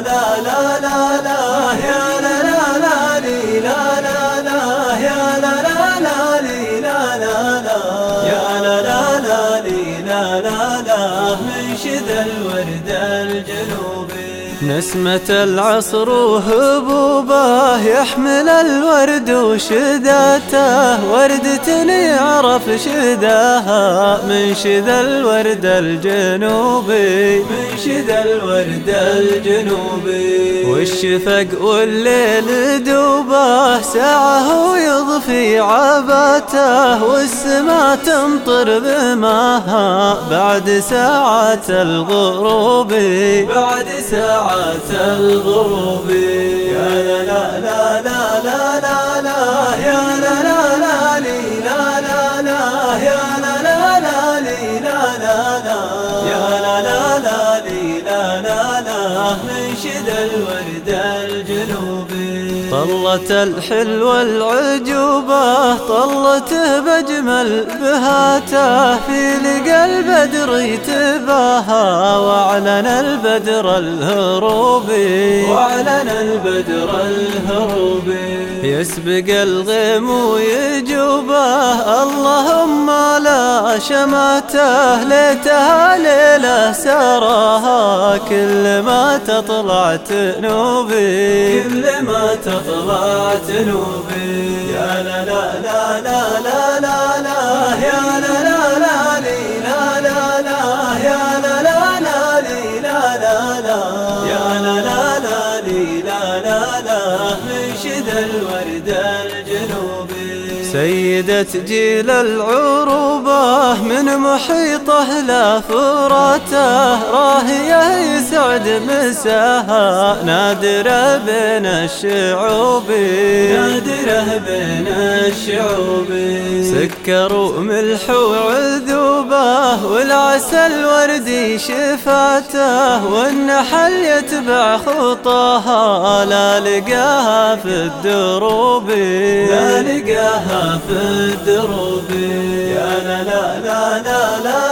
لا لا لا لا يا لا لا لا لي لا لا لا يا لا لا لا لي لا لا لا يا لا لا لا لي لا لا لا منشد الورد الجنوبي نسمة العصر وهبوبه يحمل الورد وشداته. وردة يعرف شداها من شذا الورد الجنوبي. من شذا الورد الجنوبي. والشفق والليل دوبه ساعة ويضفي عباته والسما تمطر بماها بعد ساعات الغروب بعد ساعة الغروب يا لا لا لا لا لا لا لا يا لا لا لا لي لا لا لا يا لا لا لا لي لا لا لا يا لا لا لا لي لا لا لا من شد الورد الجنوبي طلت الحلو العجوبة طلته بجمل بهاته في لقى البدر يتباهى وأعلن البدر الهروبي. وأعلن البدر الهروبي. يسبق الغيم ويجوبه اللهم لا شماته ليتها ليلة سراها كل ما تطلع تنوبي. كل ما تطلع تنوبي. يا لا لا لا لا لا لا لا من شد الورد الجنوبي سيدة جيل العروبة من محيطه لا فراته يسعد مساها. نادرة بين الشعوب. نادرة بين الشعوب. سكر وملح وعذوبه والعسل وردي شفاته. والنحل يتبع خطاها. لا لقاها في الدروب. لا لقاها في الدروب. يا لا لا لا لا لا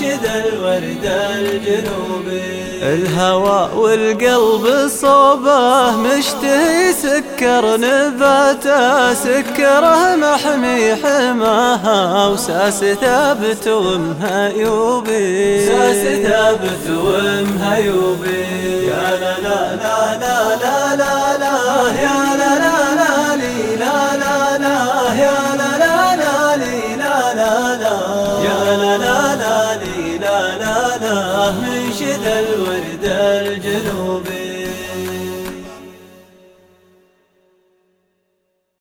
لا من شد الورد الجنوبي الهوى والقلب صوبه مشتهي سكر نباته سكره محمي حماها وساس ثابت ومهيوبي ساس ثابت ومهيوبي يا لا لا لا لا لا الورد الجنوبي